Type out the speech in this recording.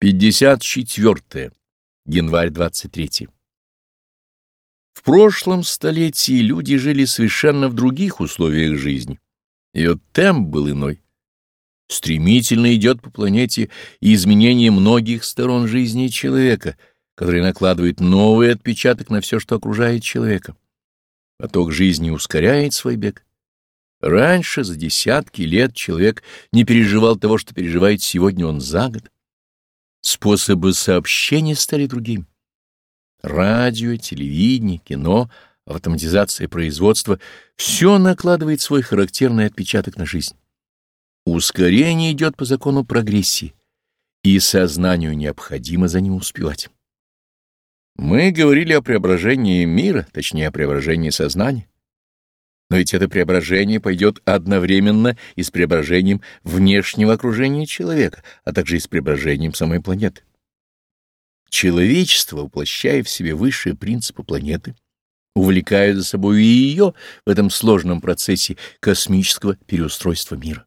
54. Январь 23. В прошлом столетии люди жили совершенно в других условиях жизни. Ее темп был иной. Стремительно идет по планете изменение многих сторон жизни человека, которые накладывают новый отпечаток на все, что окружает человека. Поток жизни ускоряет свой бег. Раньше, за десятки лет, человек не переживал того, что переживает сегодня он за год. Способы сообщения стали другими. Радио, телевидение, кино, автоматизация производства — все накладывает свой характерный отпечаток на жизнь. Ускорение идет по закону прогрессии, и сознанию необходимо за ним успевать. Мы говорили о преображении мира, точнее, о преображении сознания. Но ведь это преображение пойдет одновременно и с преображением внешнего окружения человека, а также и с преображением самой планеты. Человечество, воплощая в себе высшие принципы планеты, увлекает за собой и ее в этом сложном процессе космического переустройства мира.